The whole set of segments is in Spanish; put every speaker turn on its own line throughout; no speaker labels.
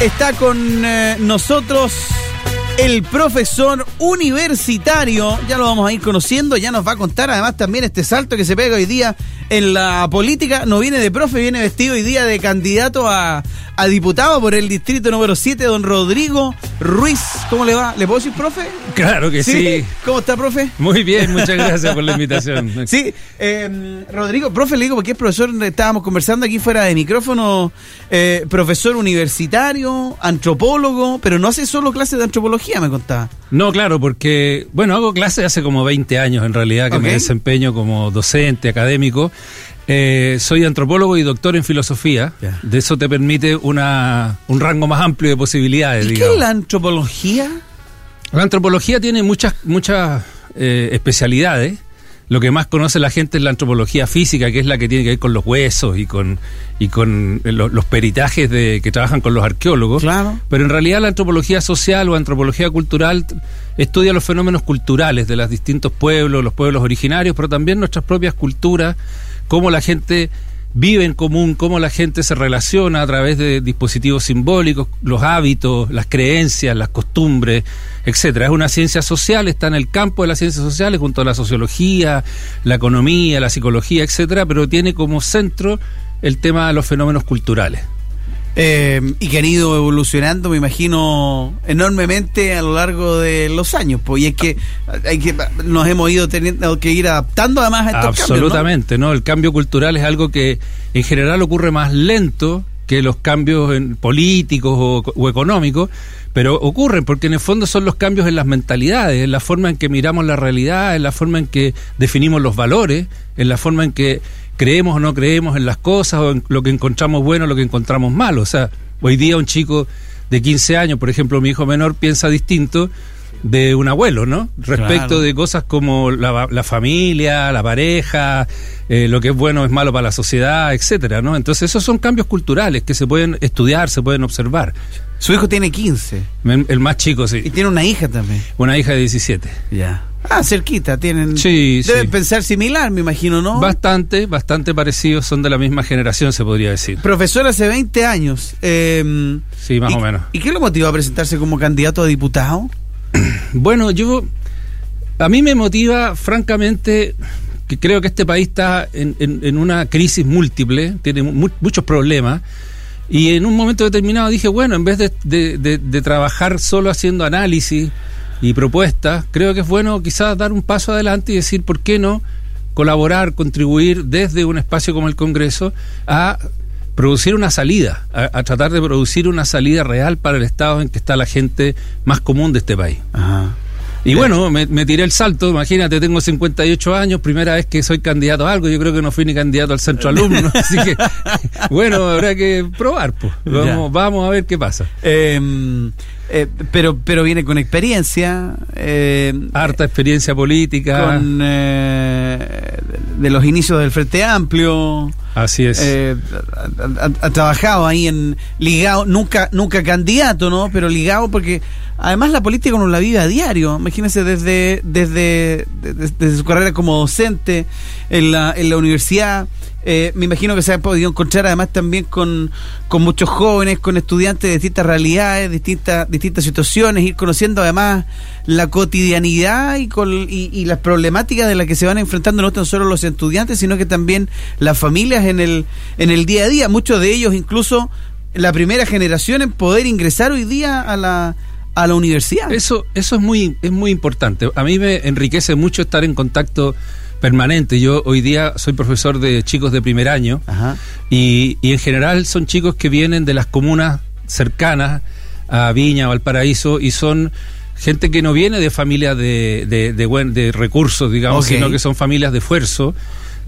Está con eh, nosotros el profesor universitario, ya lo vamos a ir conociendo, ya nos va a contar además también este salto que se pega hoy día en la política. No viene de profe, viene vestido hoy día de candidato a, a diputado por el distrito número 7, don Rodrigo Ruiz. ¿Cómo le va? ¿Le puedo decir profe?
Claro que sí.
¿Cómo está, profe?
Muy bien, muchas gracias por la invitación.
Sí, eh, Rodrigo, profe, le digo porque es profesor, estábamos conversando aquí fuera de micrófono, eh, profesor universitario, antropólogo, pero no hace solo clases de antropología, me contaba.
No, claro, porque, bueno, hago clases hace como 20 años en realidad, que me desempeño como docente, académico. Eh, soy antropólogo y doctor en filosofía. De eso te permite una, un rango más amplio de posibilidades,
¿Y qué es la antropología?
La antropología tiene muchas, muchas eh, especialidades. Lo que más conoce la gente es la antropología física, que es la que tiene que ver con los huesos y con, y con eh, lo- los peritajes de, que trabajan con los arqueólogos.
Claro.
Pero en realidad la antropología social o antropología cultural estudia los fenómenos culturales de los distintos pueblos, los pueblos originarios, pero también nuestras propias culturas, cómo la gente vive en común, cómo la gente se relaciona a través de dispositivos simbólicos, los hábitos, las creencias, las costumbres, etcétera. Es una ciencia social, está en el campo de las ciencias sociales junto a la sociología, la economía, la psicología, etcétera, pero tiene como centro el tema de los fenómenos culturales.
Eh, y que han ido evolucionando, me imagino, enormemente a lo largo de los años. Pues, y es que, hay que nos hemos ido teniendo que ir adaptando además a estos cambios,
Absolutamente, ¿no? El cambio cultural es algo que en general ocurre más lento que los cambios en políticos o, o económicos, pero ocurren porque en el fondo son los cambios en las mentalidades, en la forma en que miramos la realidad, en la forma en que definimos los valores, en la forma en que creemos o no creemos en las cosas, o en lo que encontramos bueno o lo que encontramos malo. O sea, hoy día un chico de 15 años, por ejemplo, mi hijo menor, piensa distinto de un abuelo, ¿no? Respecto
Claro.
de cosas como la, la familia, la pareja, eh, lo que es bueno es malo para la sociedad, etcétera, ¿no? Entonces esos son cambios culturales que se pueden estudiar, se pueden observar.
Su hijo tiene 15
El, más chico,
y
sí.
tiene una hija también.
Una hija de 17.
Ya. Ah, cerquita, tienen.
Sí,
Deben
sí.
pensar similar, me imagino, ¿no?
Bastante, bastante parecidos, son de la misma generación, se podría decir.
Profesor hace 20 años. eh,
Sí, más
¿y-
o menos.
¿Y qué lo motivó a presentarse como candidato a diputado?
Bueno, yo. A mí me motiva, francamente, que creo que este país está en, en- en una crisis múltiple, tiene mu- muchos problemas. Y en un momento determinado dije, bueno, en vez de, de- de- de trabajar solo haciendo análisis y propuestas, creo que es bueno quizás dar un paso adelante y decir, ¿por qué no colaborar, contribuir desde un espacio como el Congreso a producir una salida, a, a tratar de producir una salida real para el estado en que está la gente más común de este país?
Ajá.
Y bueno, me, me tiré el salto, imagínate, tengo 58 años, primera vez que soy candidato a algo, yo creo que no fui ni candidato al centro alumno, así que bueno, habrá que probar, pues. Vamos, vamos a ver qué pasa.
Eh, eh, pero, pero viene con experiencia. eh,
Harta experiencia política,
con eh, de los inicios del Frente Amplio.
Así es.
eh, ha, trabajado ahí en ligado, nunca, nunca candidato, ¿no? Pero ligado porque además la política uno la vive a diario. Imagínense desde, desde, desde, desde su carrera como docente en la, en la universidad. Eh, me imagino que se ha podido encontrar además también con, con muchos jóvenes, con estudiantes de distintas realidades, distintas, distintas situaciones, ir conociendo además la cotidianidad y, con, y, y las problemáticas de las que se van enfrentando no tan solo los estudiantes, sino que también las familias en el, en el día a día. Muchos de ellos incluso la primera generación en poder ingresar hoy día a la, a la universidad.
Eso, eso es muy, es muy importante. A mí me enriquece mucho estar en contacto permanente. Yo hoy día soy profesor de chicos de primer año
Ajá.
y, y en general son chicos que vienen de las comunas cercanas a Viña o Valparaíso y son gente que no viene de familias de, de, de, buen- de recursos, digamos, sino que son familias de esfuerzo.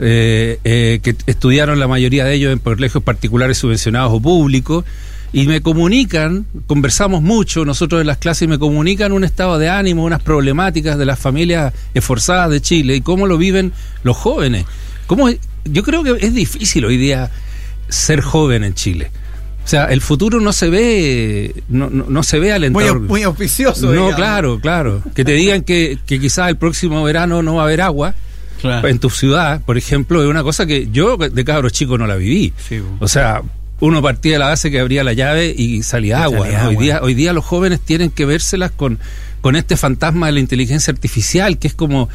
eh, eh, que estudiaron la mayoría de ellos en colegios particulares subvencionados o públicos y me comunican, conversamos mucho, nosotros en las clases me comunican un estado de ánimo, unas problemáticas de las familias esforzadas de Chile y cómo lo viven los jóvenes. ¿Cómo, yo creo que es difícil hoy día ser joven en Chile. O sea, el futuro no se ve, no, no, no se ve
Muy,
alentador.
muy auspicioso.
no,
digamos.
claro, claro. Que te digan que, que quizás el próximo verano no va a haber agua
Claro.
en tu ciudad, por ejemplo, es una cosa que yo de cabro chico no la viví.
Sí.
O sea, uno partía de la base que abría la llave y salía agua. Hoy, día, hoy día los jóvenes tienen que vérselas con, con este fantasma de la inteligencia artificial, que es como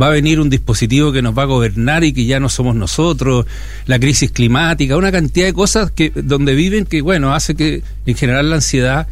va a venir un dispositivo que nos va a gobernar y que ya no somos nosotros, la crisis climática, una cantidad de cosas que donde viven que, bueno, hace que en general la ansiedad,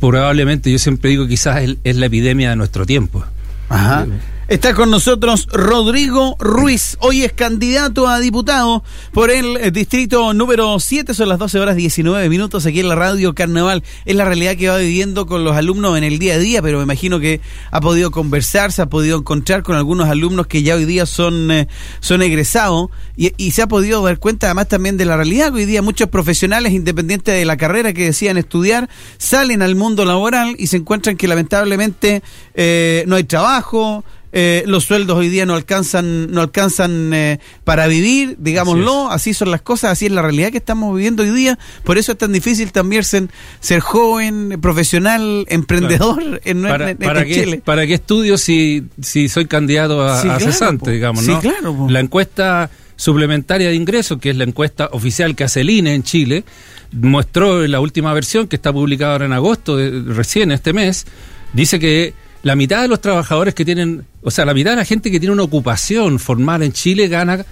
probablemente, yo siempre digo, quizás es, es la epidemia de nuestro tiempo.
Ajá. Está con nosotros Rodrigo Ruiz. Hoy es candidato a diputado por el eh, distrito número 7. Son las 12 horas 19 minutos aquí en la radio Carnaval. Es la realidad que va viviendo con los alumnos en el día a día, pero me imagino que ha podido conversar, se ha podido encontrar con algunos alumnos que ya hoy día son, eh, son egresados y, se ha podido dar cuenta además también de la realidad hoy día muchos profesionales independientes de la carrera que decían estudiar salen al mundo laboral y se encuentran que lamentablemente eh, no hay trabajo eh, los sueldos hoy día no alcanzan, no alcanzan eh, para vivir, digámoslo, así, son las cosas, así es la realidad que estamos viviendo hoy día, por eso es tan difícil también ser, ser joven, profesional, emprendedor en,
para, para qué, ¿Para qué estudio si, si soy candidato a, cesante, digamos, ¿no?
claro,
La encuesta suplementaria de ingresos, que es la encuesta oficial que hace el INE en Chile, mostró en la última versión, que está publicada ahora en agosto, de, recién este mes, dice que la mitad de los trabajadores que tienen, o sea, la mitad de la gente que tiene una ocupación formal en Chile gana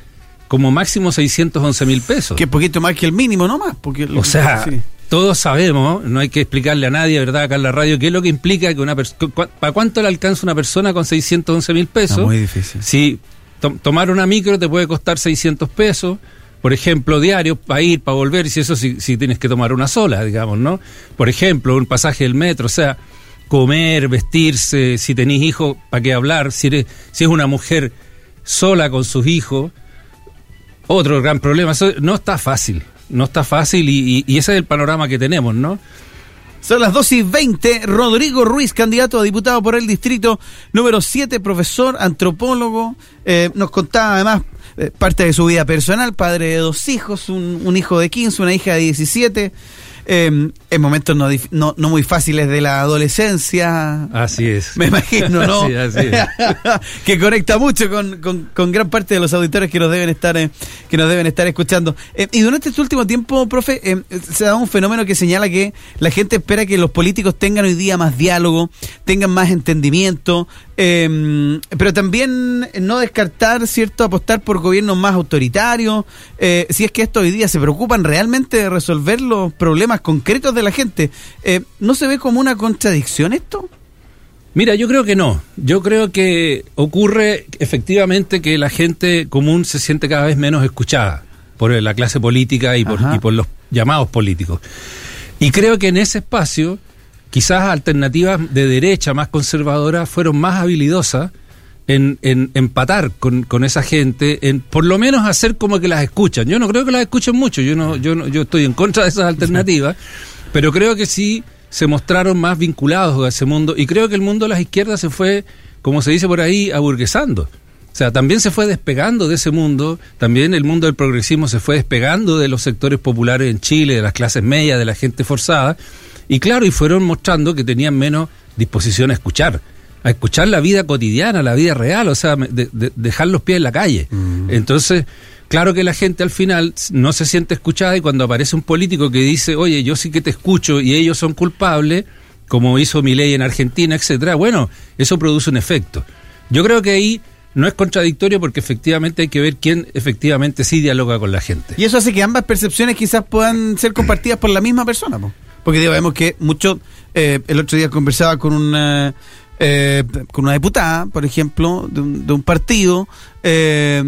como máximo 611 mil pesos.
Que es poquito más que el mínimo, no más. Porque
o sea, todos sabemos, no hay que explicarle a nadie, ¿verdad? Acá en la radio, qué es lo que implica que una persona. ¿Para cuánto le alcanza una persona con 611 mil pesos?
muy difícil.
Si tomar una micro te puede costar 600 pesos por ejemplo, diario, para ir, para volver, si eso si, si, tienes que tomar una sola, digamos, ¿no? Por ejemplo, un pasaje del metro, o sea, comer, vestirse, si tenéis hijos, ¿para qué hablar? Si, eres, si es una mujer sola con sus hijos, otro gran problema. No está fácil, no está fácil y, ese es el panorama que tenemos, ¿no?
Son las 2 y 20. Rodrigo Ruiz, candidato a diputado por el distrito número 7, profesor, antropólogo. Eh, nos contaba además eh, parte de su vida personal, padre de dos hijos, un, un hijo de 15, una hija de 17 eh, en momentos no, no, no, muy fáciles de la adolescencia.
Así es.
Me imagino, ¿no?
sí, así es.
que conecta mucho con, con, con, gran parte de los auditores que nos deben estar, eh, que nos deben estar escuchando. Eh, y durante este último tiempo, profe, eh, se da un fenómeno que señala que la gente espera que los políticos tengan hoy día más diálogo, tengan más entendimiento, eh, pero también no descartar, ¿cierto?, apostar por gobiernos más autoritarios. Eh, si es que esto hoy día se preocupan realmente de resolver los problemas concretos de la gente. Eh, ¿No se ve como una contradicción esto?
Mira, yo creo que no. Yo creo que ocurre efectivamente que la gente común se siente cada vez menos escuchada por la clase política y por, y por los llamados políticos. Y creo que en ese espacio quizás alternativas de derecha más conservadoras fueron más habilidosas en, en empatar con, con, esa gente, en por lo menos hacer como que las escuchan. Yo no creo que las escuchen mucho, yo no, yo no, yo estoy en contra de esas alternativas, pero creo que sí se mostraron más vinculados a ese mundo y creo que el mundo de las izquierdas se fue, como se dice por ahí, aburguesando. O sea, también se fue despegando de ese mundo, también el mundo del progresismo se fue despegando de los sectores populares en Chile, de las clases medias, de la gente forzada, y claro, y fueron mostrando que tenían menos disposición a escuchar, a escuchar la vida cotidiana, la vida real, o sea, de, dejar los pies en la calle. Mm. Entonces, claro que la gente al final no se siente escuchada y cuando aparece un político que dice, oye, yo sí que te escucho y ellos son culpables, como hizo mi ley en Argentina, etcétera, bueno, eso produce un efecto. Yo creo que ahí no es contradictorio porque efectivamente hay que ver quién efectivamente sí dialoga con la gente.
Y eso hace que ambas percepciones quizás puedan ser compartidas por la misma persona. ¿no? Porque digo, vemos que mucho, eh, el otro día conversaba con una, eh, con una diputada, por ejemplo, de un, de un partido, eh,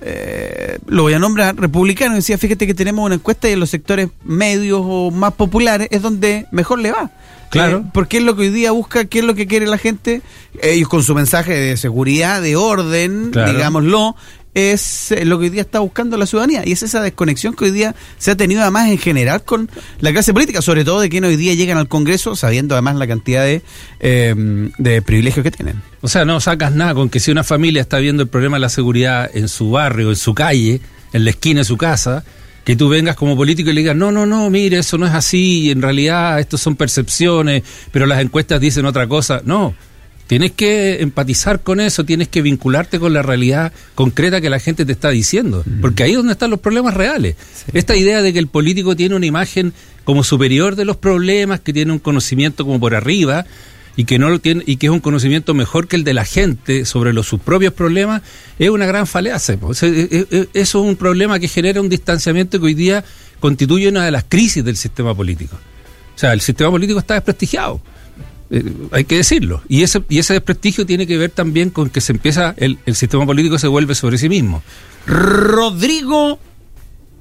eh, lo voy a nombrar, republicano, decía, fíjate que tenemos una encuesta y en los sectores medios o más populares es donde mejor le va.
Claro.
Eh, porque es lo que hoy día busca, qué es lo que quiere la gente. Ellos con su mensaje de seguridad, de orden,
Claro.
digámoslo, es eh, lo que hoy día está buscando la ciudadanía. Y es esa desconexión que hoy día se ha tenido además en general con la clase política, sobre todo de quienes hoy día llegan al Congreso sabiendo además la cantidad de, eh, de privilegios que tienen.
O sea, no sacas nada con que si una familia está viendo el problema de la seguridad en su barrio, en su calle, en la esquina de su casa, que tú vengas como político y le digas, no, no, no, mire, eso no es así, en realidad estos son percepciones, pero las encuestas dicen otra cosa. No, Tienes que empatizar con eso, tienes que vincularte con la realidad concreta que la gente te está diciendo, porque ahí es donde están los problemas reales. Esta idea de que el político tiene una imagen como superior de los problemas, que tiene un conocimiento como por arriba y que no lo tiene y que es un conocimiento mejor que el de la gente sobre los, sus propios problemas, es una gran falacia. Eso es un problema que genera un distanciamiento que hoy día constituye una de las crisis del sistema político. O sea, el sistema político está desprestigiado. Eh, hay que decirlo. Y ese, y ese desprestigio tiene que ver también con que se empieza, el, el sistema político se vuelve sobre sí mismo.
Rodrigo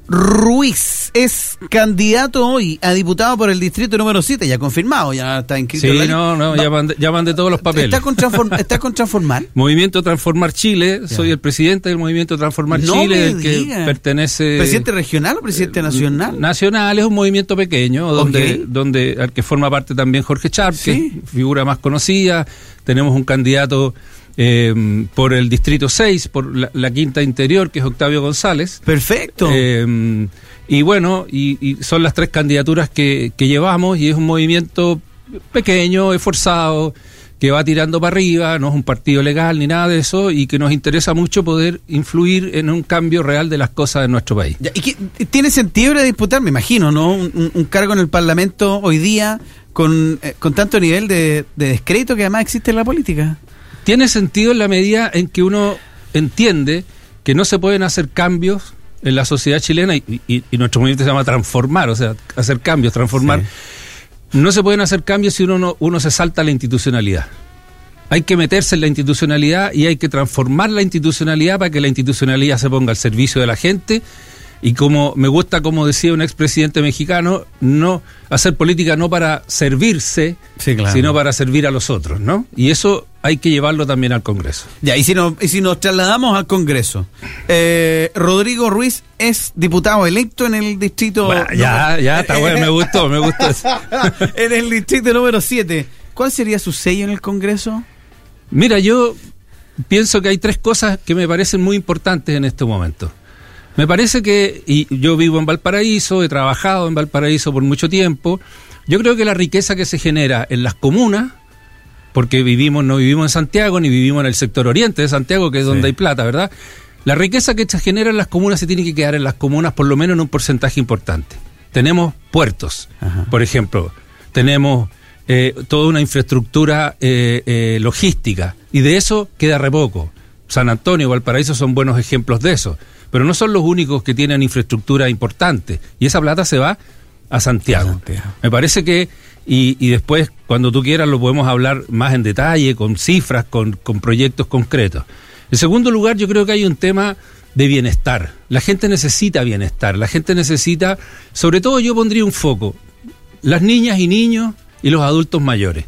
Ruiz es candidato hoy a diputado por el distrito número 7, ya confirmado, ya está inscrito.
Sí, no, no, ya mandé, ya mandé todos los papeles.
¿Está con, transform, ¿está con Transformar?
Movimiento Transformar Chile, soy el presidente del Movimiento Transformar
No
Chile, del que pertenece...
¿Presidente regional o presidente nacional?
Nacional es un movimiento pequeño, donde, donde al que forma parte también Jorge Char, que
Sí.
es figura más conocida. Tenemos un candidato eh, por el distrito 6, por la, la quinta interior, que es Octavio González.
Perfecto.
Eh, y bueno, y, y son las tres candidaturas que, que llevamos y es un movimiento pequeño, esforzado, que va tirando para arriba, no es un partido legal ni nada de eso y que nos interesa mucho poder influir en un cambio real de las cosas en nuestro país.
¿Y qué- tiene sentido ir a disputar, me imagino, ¿no? Un cargo en el Parlamento hoy día con, eh, con tanto nivel de, de descrédito que además existe en la política.
Tiene sentido en la medida en que uno entiende que no se pueden hacer cambios en la sociedad chilena y, y- y nuestro movimiento se llama transformar, o sea, hacer cambios, transformar. No se pueden hacer cambios si uno, no- uno se salta la institucionalidad. Hay que meterse en la institucionalidad y hay que transformar la institucionalidad para que la institucionalidad se ponga al servicio de la gente. Y como me gusta, como decía un expresidente mexicano, no hacer política no para servirse,
Sí, claro.
sino para servir a los otros, ¿no? Y eso hay que llevarlo también al Congreso.
Ya, y si nos, y si nos trasladamos al Congreso, eh, Rodrigo Ruiz es diputado electo en el distrito.
Bueno, ya, ya, está bueno, me gustó, me gustó. eso.
en el distrito número 7. ¿Cuál sería su sello en el Congreso?
Mira, yo pienso que hay tres cosas que me parecen muy importantes en este momento. Me parece que, y yo vivo en Valparaíso, he trabajado en Valparaíso por mucho tiempo, yo creo que la riqueza que se genera en las comunas, porque vivimos, no vivimos en Santiago, ni vivimos en el sector oriente de Santiago, que es donde
Sí.
hay plata, ¿verdad? La riqueza que se genera en las comunas se tiene que quedar en las comunas por lo menos en un porcentaje importante. Tenemos puertos,
Ajá.
por ejemplo, tenemos eh, toda una infraestructura eh, eh, logística y de eso queda re poco. San Antonio y Valparaíso son buenos ejemplos de eso, pero no son los únicos que tienen infraestructura importante y esa plata se va a Santiago.
A Santiago.
Me parece que, y, y después cuando tú quieras lo podemos hablar más en detalle, con cifras, con, con proyectos concretos. En segundo lugar, yo creo que hay un tema de bienestar. La gente necesita bienestar, la gente necesita, sobre todo yo pondría un foco, las niñas y niños y los adultos mayores.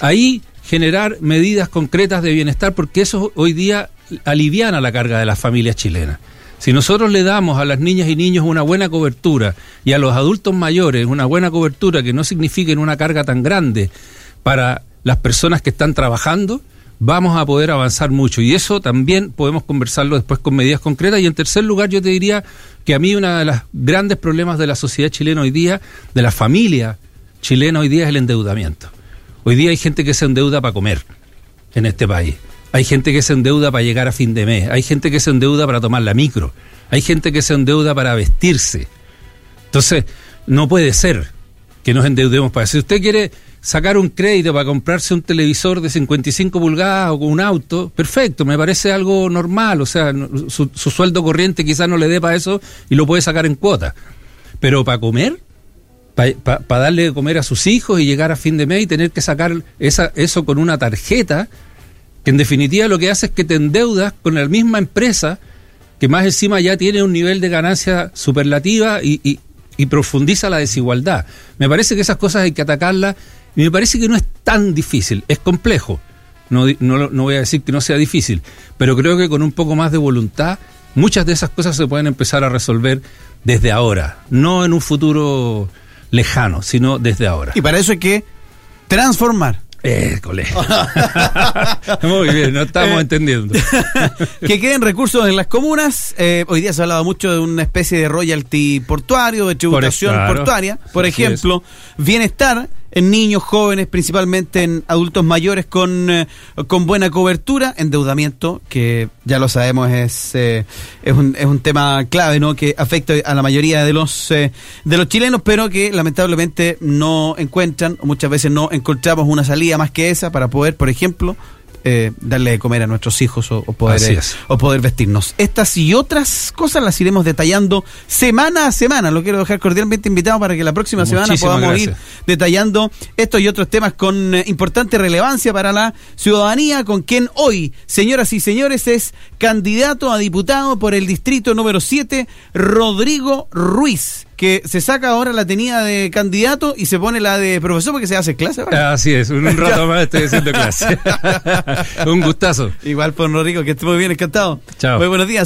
Ahí generar medidas concretas de bienestar porque eso hoy día aliviana la carga de las familias chilenas. Si nosotros le damos a las niñas y niños una buena cobertura y a los adultos mayores una buena cobertura que no signifiquen una carga tan grande para las personas que están trabajando, vamos a poder avanzar mucho. Y eso también podemos conversarlo después con medidas concretas. Y en tercer lugar, yo te diría que a mí uno de los grandes problemas de la sociedad chilena hoy día, de la familia chilena hoy día, es el endeudamiento. Hoy día hay gente que se endeuda para comer en este país. Hay gente que se endeuda para llegar a fin de mes. Hay gente que se endeuda para tomar la micro. Hay gente que se endeuda para vestirse. Entonces, no puede ser que nos endeudemos para eso. Si usted quiere sacar un crédito para comprarse un televisor de 55 pulgadas o un auto, perfecto, me parece algo normal. O sea, su, su sueldo corriente quizás no le dé para eso y lo puede sacar en cuota. Pero para comer, para darle de comer a sus hijos y llegar a fin de mes y tener que sacar esa, eso con una tarjeta, que en definitiva lo que hace es que te endeudas con la misma empresa que más encima ya tiene un nivel de ganancia superlativa y, y- profundiza la desigualdad. Me parece que esas cosas hay que atacarlas y me parece que no es tan difícil, es complejo. No, no, no voy a decir que no sea difícil, pero creo que con un poco más de voluntad muchas de esas cosas se pueden empezar a resolver desde ahora, no en un futuro lejano, sino desde ahora.
Y para eso hay que transformar.
École. Muy bien, no estamos
Eh,
entendiendo.
que queden recursos en las comunas. Eh, hoy día se ha hablado mucho de una especie de royalty portuario, de tributación
claro.
portuaria. Por ejemplo, bienestar en niños, jóvenes, principalmente en adultos mayores con, eh, con buena cobertura, endeudamiento, que ya lo sabemos es, eh, es, un, es un tema clave, ¿no? Que afecta a la mayoría de los, eh, de los chilenos, pero que lamentablemente no encuentran, o muchas veces no encontramos una salida más que esa para poder, por ejemplo, eh, darle de comer a nuestros hijos o, o poder, eh, o poder vestirnos. Estas y otras cosas las iremos detallando semana a semana. Lo quiero dejar cordialmente invitado para que la próxima semana podamos
gracias.
ir detallando estos y otros temas con eh, importante relevancia para la ciudadanía, con quien hoy, señoras y señores, es candidato a diputado por el distrito número 7, Rodrigo Ruiz, que se saca ahora la tenida de candidato y se pone la de profesor porque se hace clase. ahora.
Así es, un, rato más estoy haciendo clase. un gustazo.
Igual por Rodrigo, que esté muy bien, encantado.
Chao.
Muy buenos días.